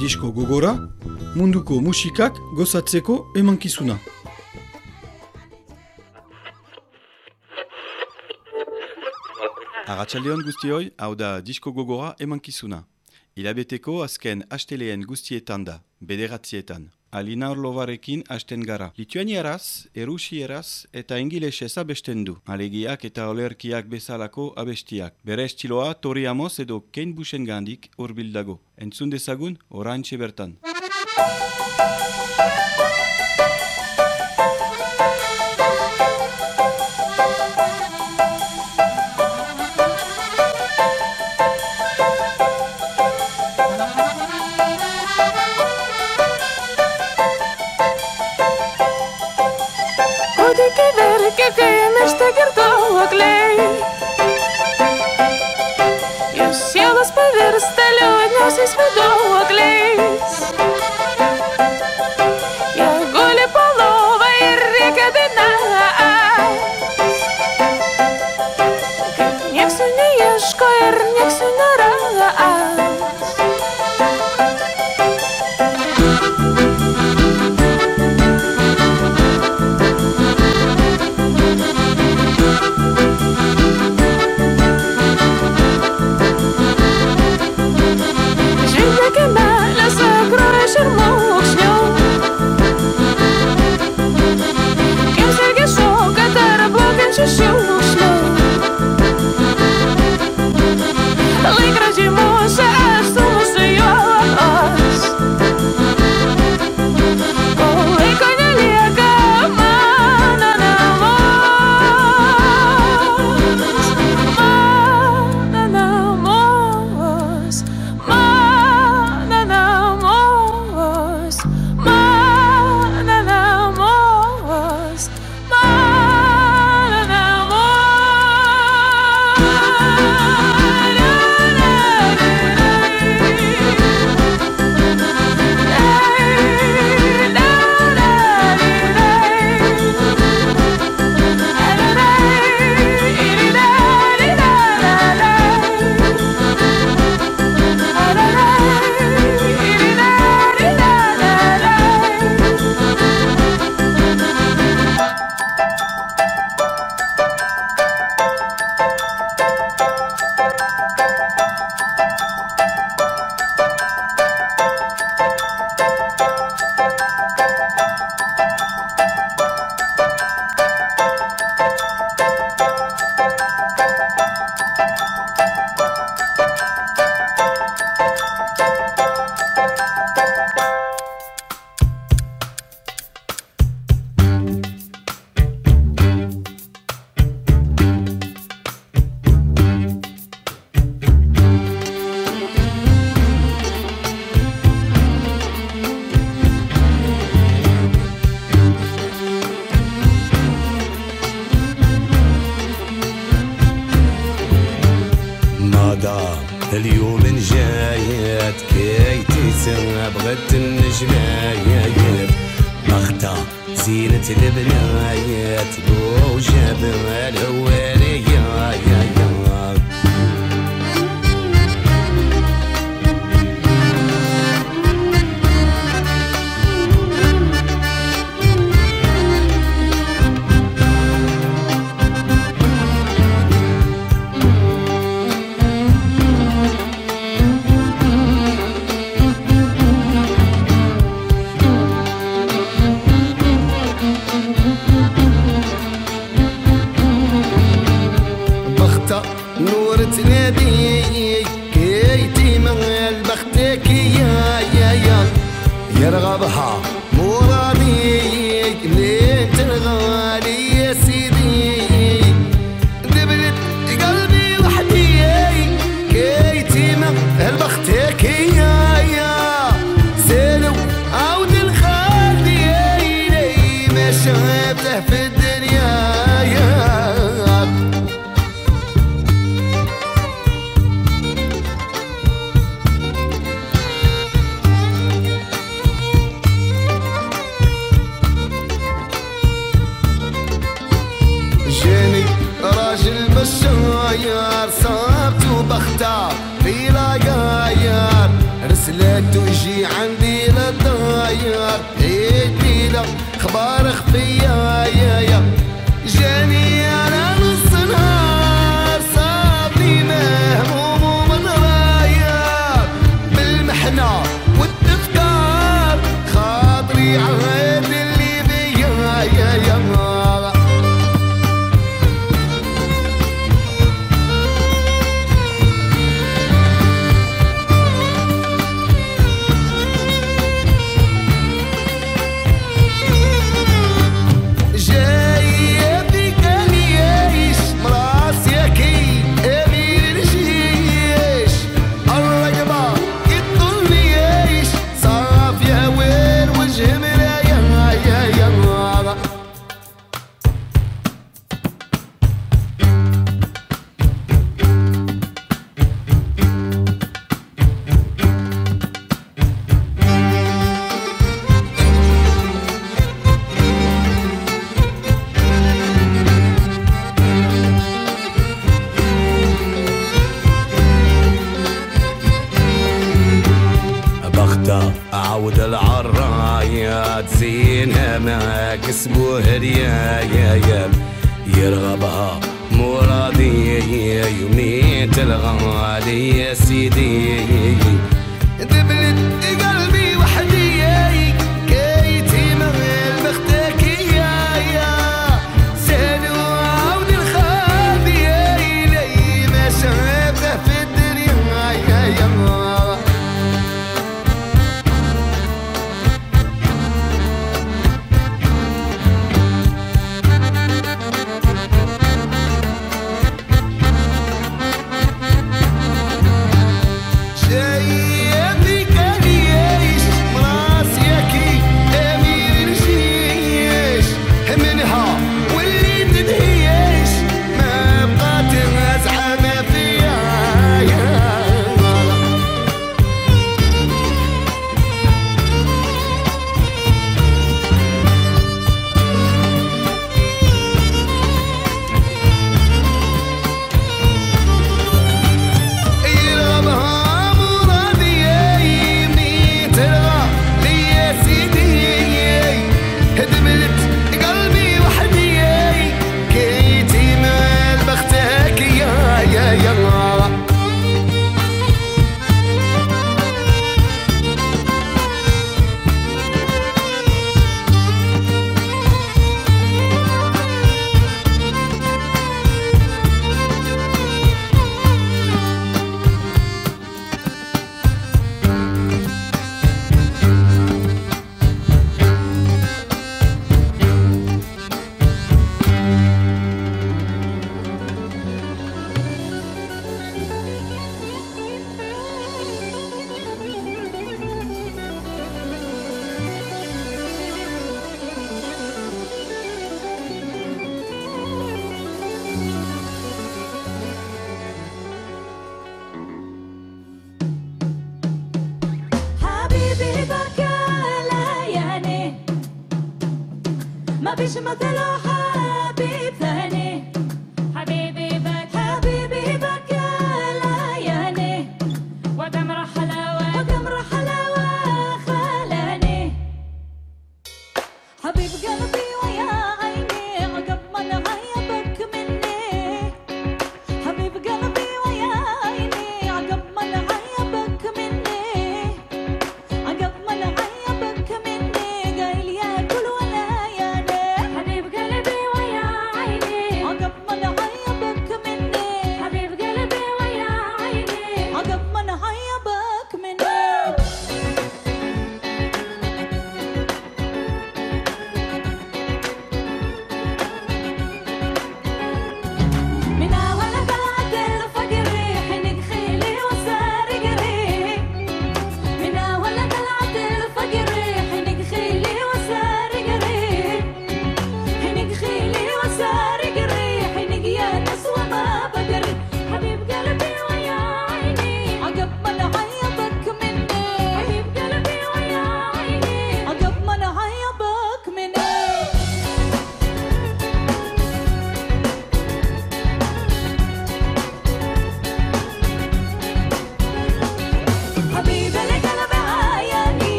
Disko gogora, munduko musikak gozatzeko emankizuna. Arratxaldeon guztioi, hau da disko gogora emankizuna. Ilabeteko azken hasteleen guztietan da, bederatzietan. Alina Orlovarekin hasten gara. Lituaniaraz, erusieraz eta ingilesez abesten du. Alegiak eta olerkiak bezalako abestiak. Bere estiloa Tori Amos edo Kane Bushen gandik urbildago. Entzun dezagun, orantxe bertan. kai mišta girtuoklė. وجاب الوالي يا يا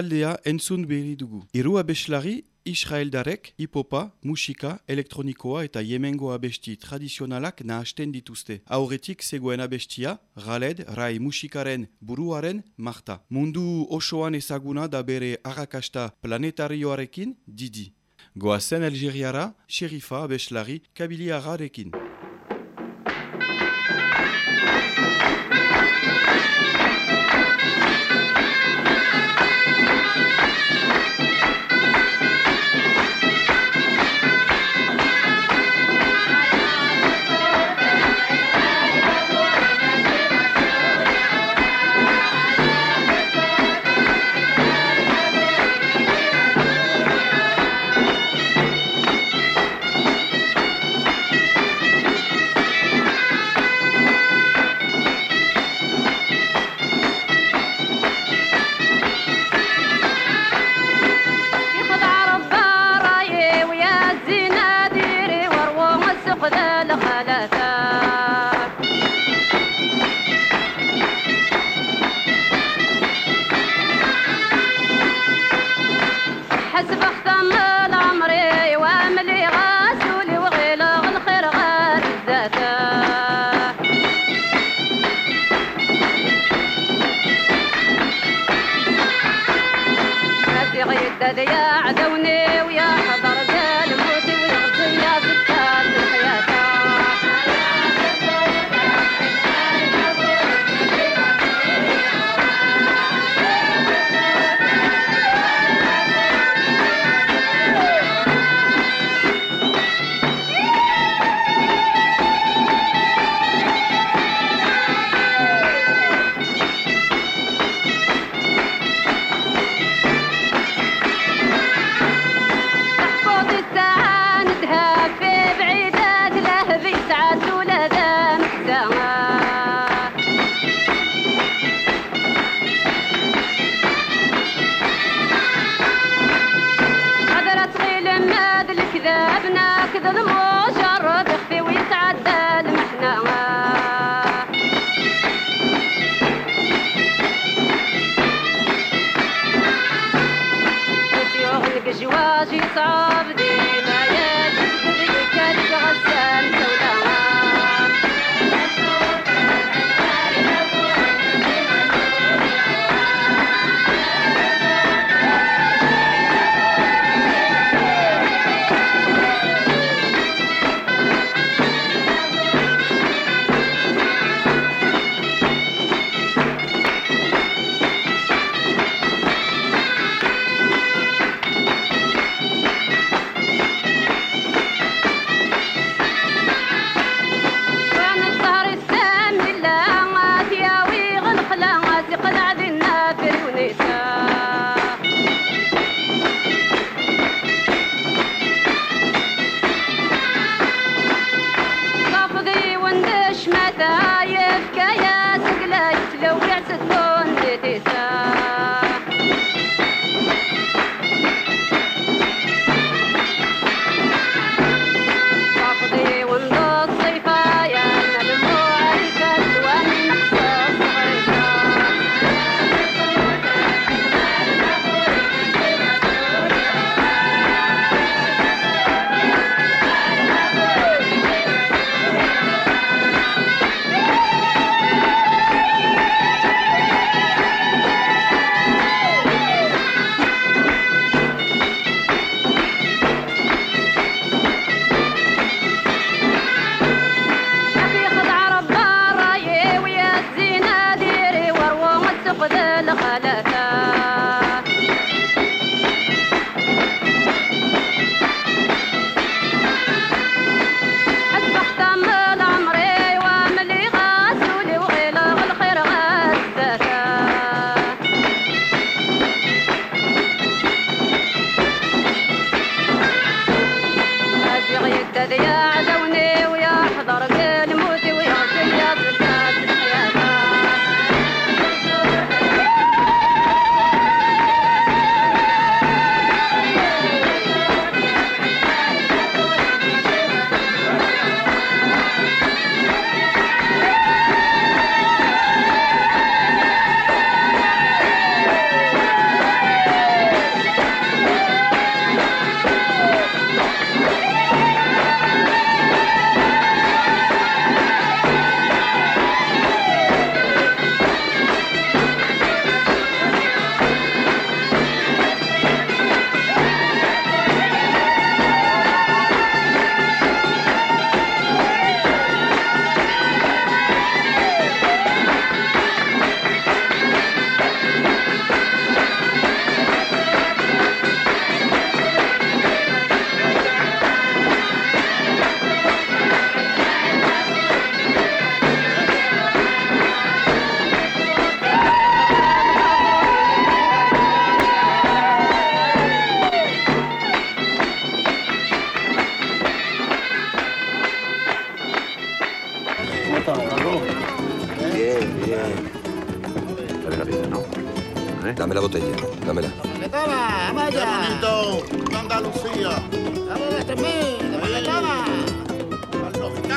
taldea entzun behiri dugu. Iru abeslari, Israeldarek, hipopa, musika, elektronikoa eta jemengo abesti tradizionalak nahasten dituzte. Aurretik zegoen abestia, galed, rai musikaren, buruaren, marta. Mundu osoan ezaguna da bere arrakasta planetarioarekin, didi. Goazen Elgiriara, xerifa abeslari, kabiliararekin.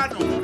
Cano.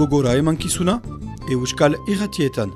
Gogora emankizuna euskal irratietan.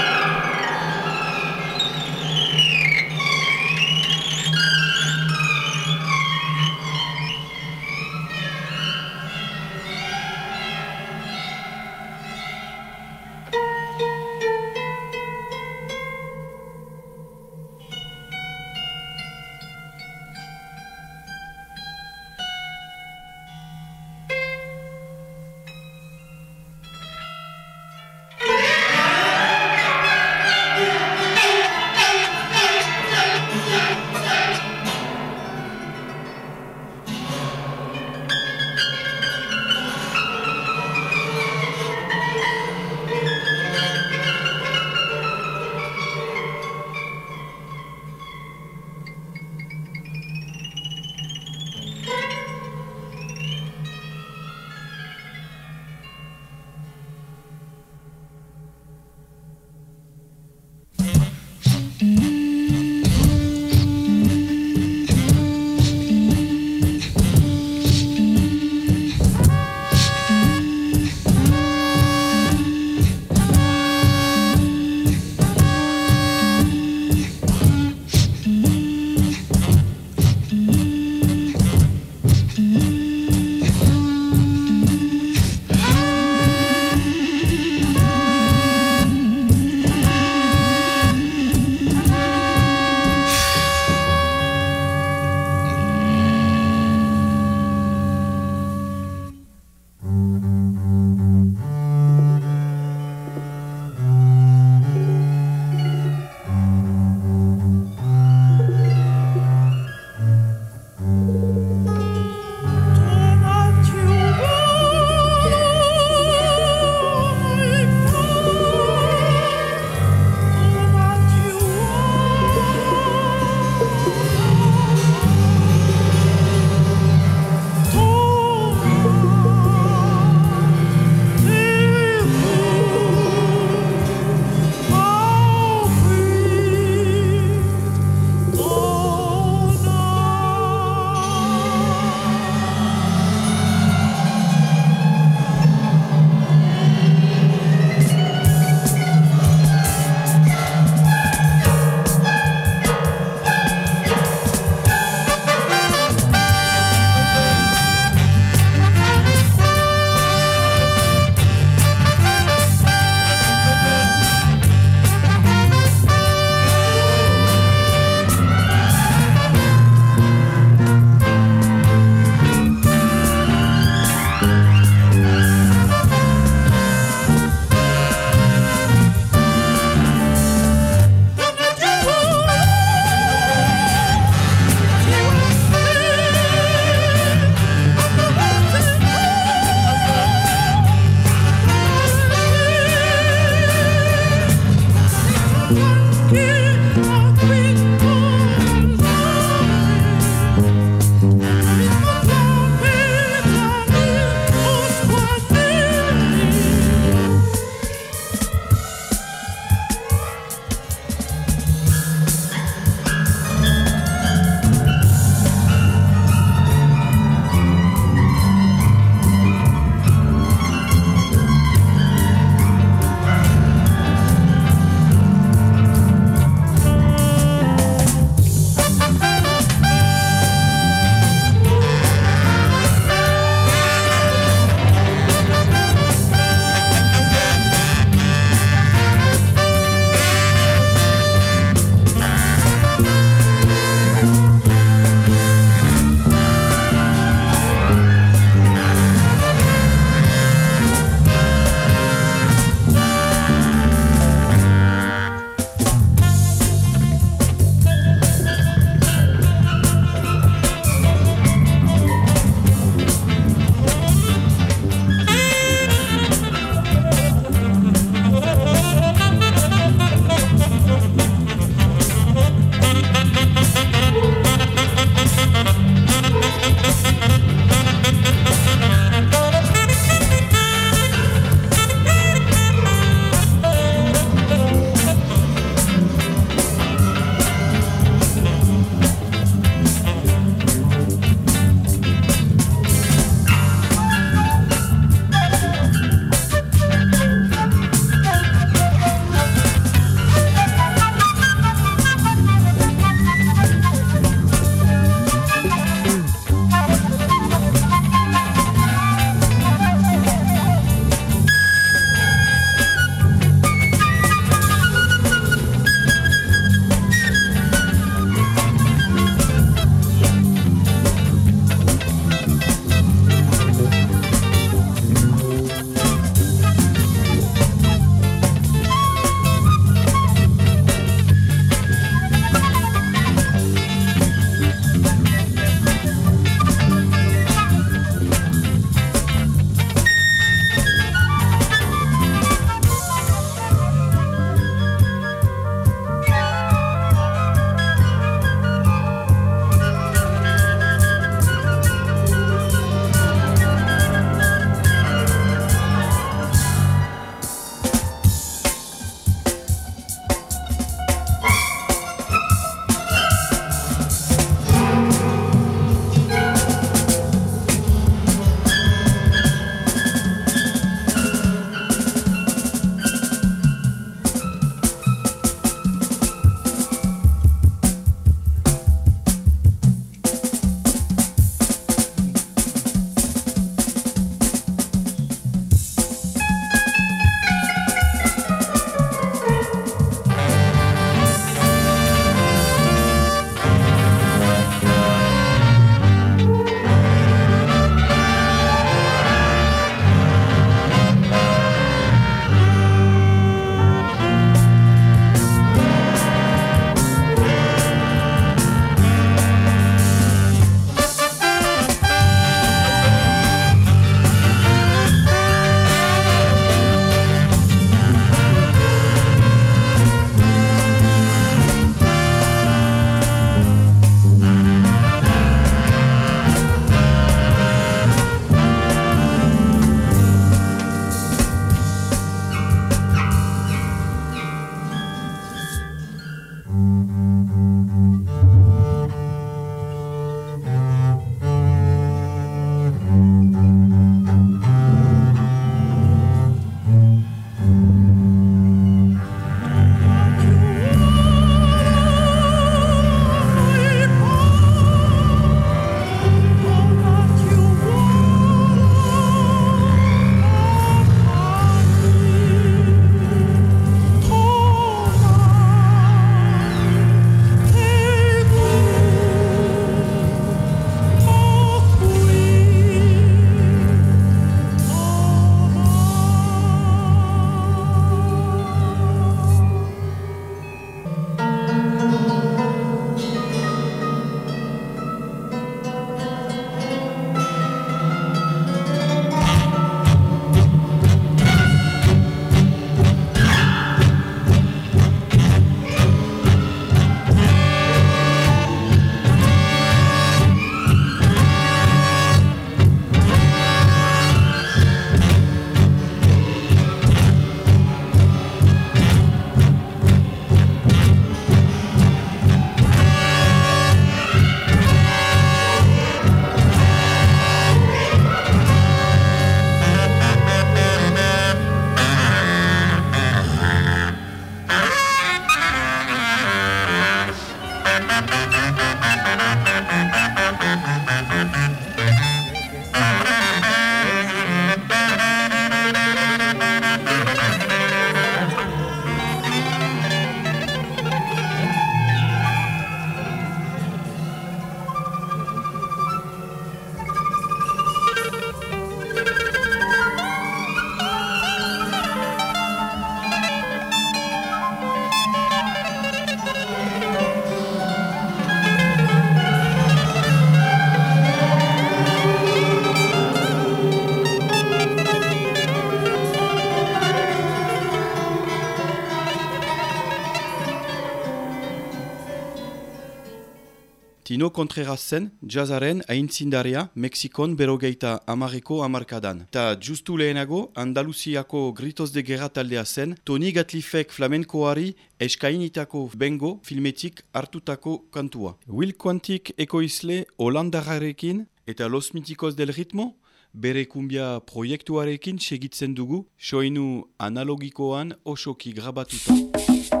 Nino Contreras zen, jazaren aintzindaria Mexikon berogeita amareko amarkadan. Ta justu lehenago, Andaluziako Gritos de Gerra taldea zen, Toni Gatlifek flamenkoari eskainitako bengo filmetik hartutako kantua. Will Quantik ekoizle Holandarrarekin eta Los Miticos del Ritmo, bere kumbia proiektuarekin segitzen dugu, soinu analogikoan osoki grabatuta.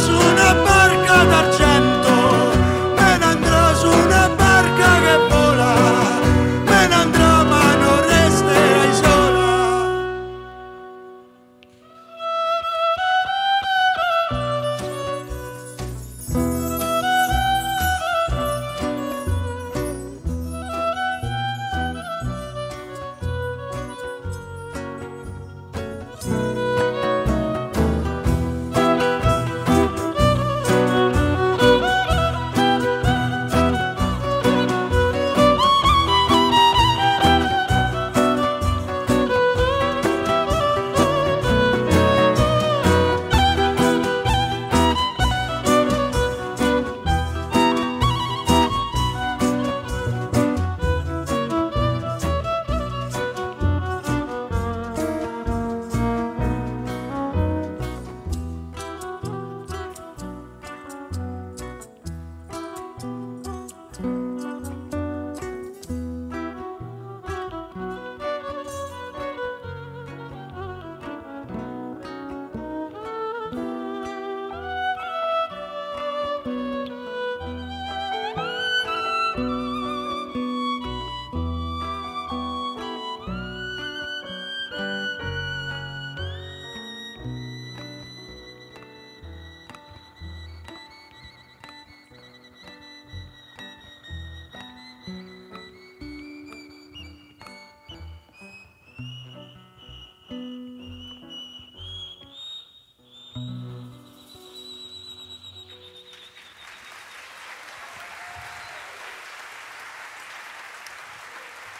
una barca d'argento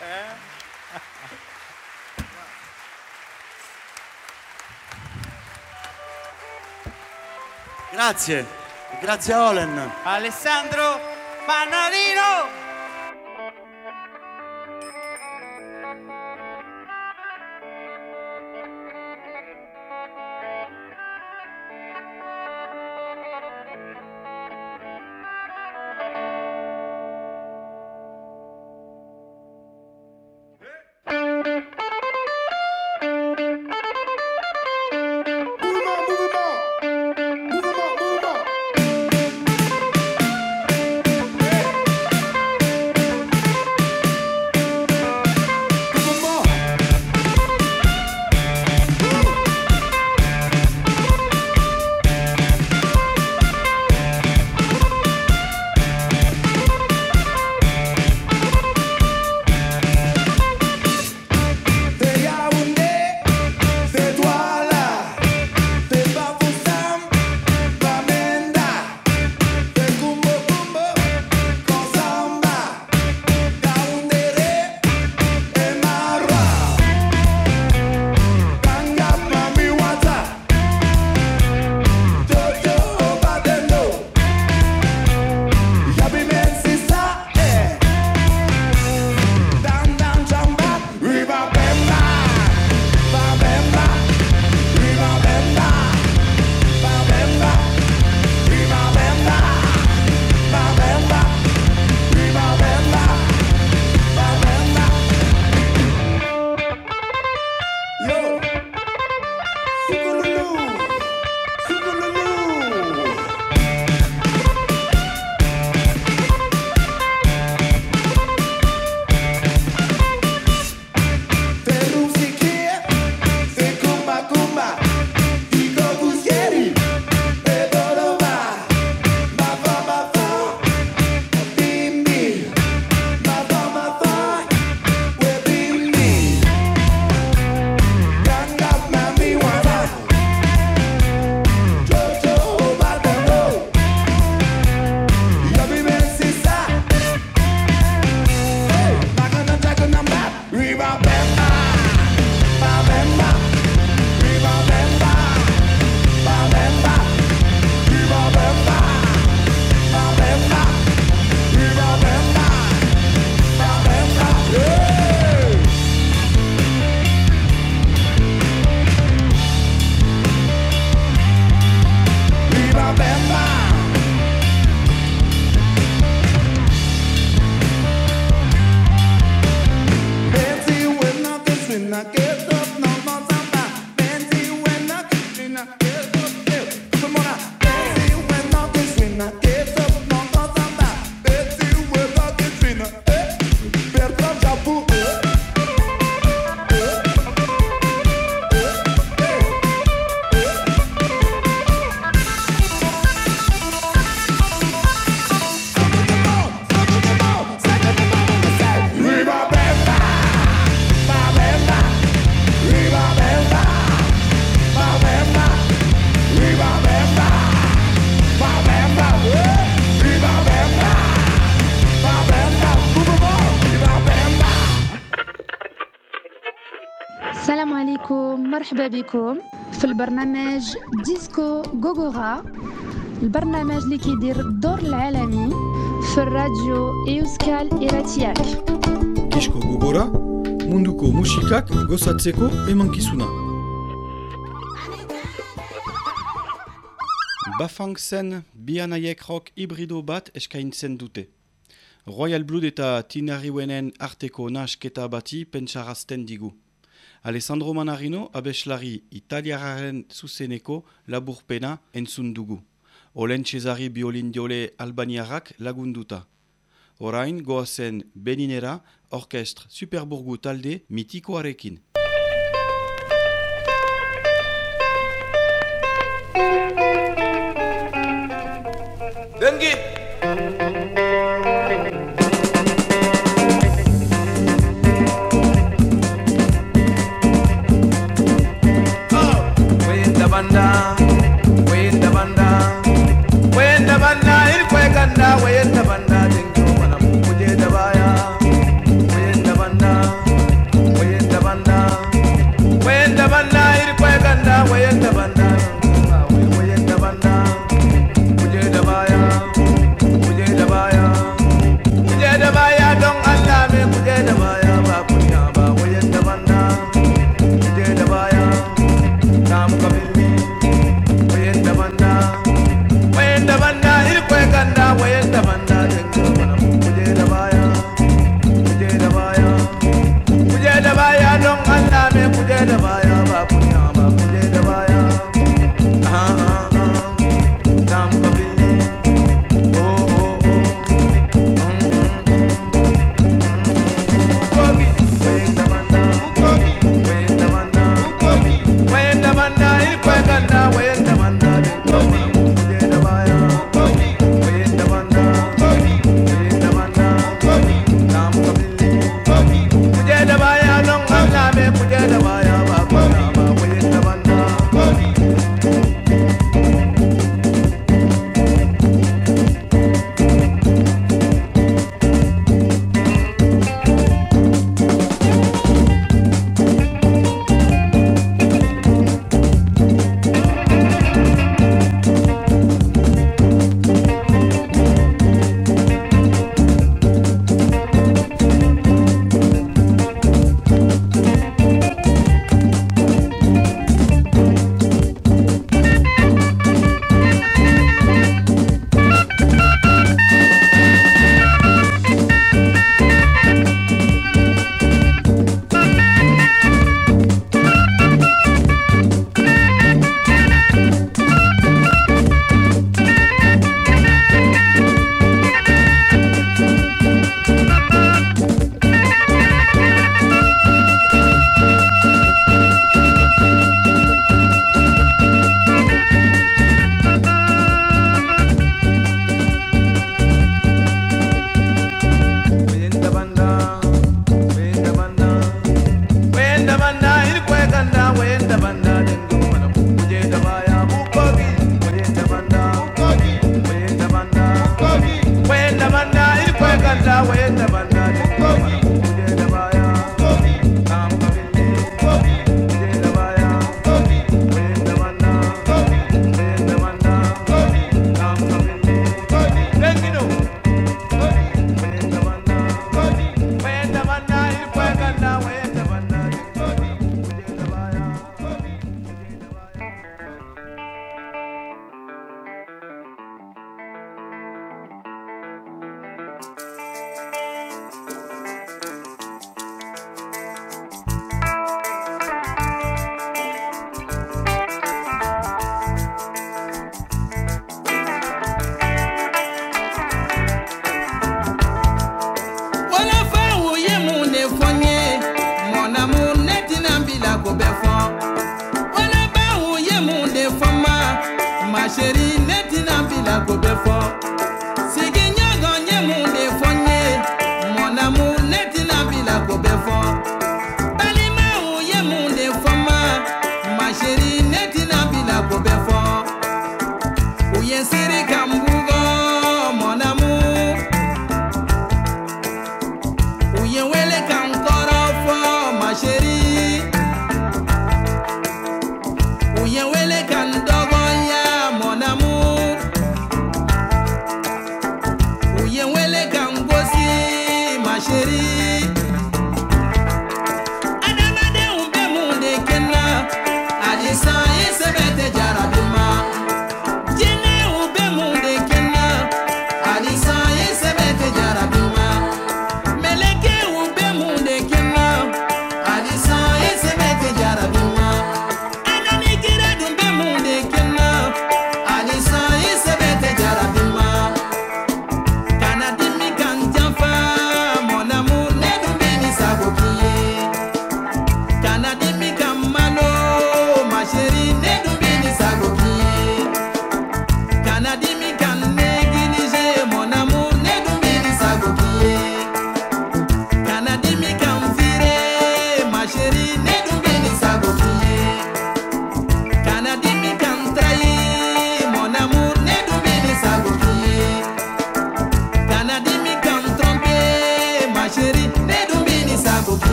Eh? Grazie, grazie a Olen. Alessandro Pannarino. لكم مرحبا بكم في البرنامج ديسكو غوغورا البرنامج اللي كيدير الدور العالمي في الراديو ايوسكال ايراتياك ديسكو غوغورا موشيكاك غوساتسيكو ايمانكيسونا Bafangsen bianaiek rock hibrido bat eskaintzen dute. Royal Blood eta Tinariwenen arteko nasketa bati pentsarazten digu. Alessandro Manarino abeslari italiararen zuzeneko laburpena entzun dugu. Olen Cesari biolin diole albaniarrak lagunduta. Orain goazen Beninera orkestre Superburgu talde mitikoarekin. Dengit! banda, weyenda banda, weyenda banda, iri kweganda, weyenda banda. da baya ba highway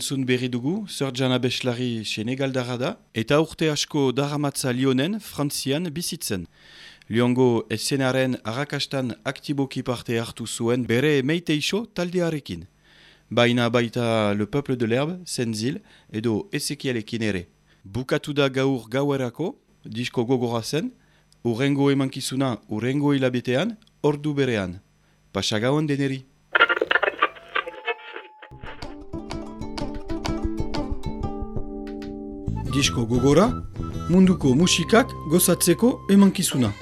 entzun berri dugu, Zerjan Abeslari Senegaldara da, eta urte asko daramatza Lionen, Frantzian bizitzen. Liongo esenaren arrakastan aktiboki parte hartu zuen bere meiteixo taldearekin. Baina baita Le Peuple de l'Herbe, Zenzil, edo Ezekielekin ere. Bukatu da gaur gauerako, disko gogora zen, urrengo emankizuna urrengo hilabetean, ordu berean. Pasagauan deneri. disko gogora munduko musikak gozatzeko emankizuna.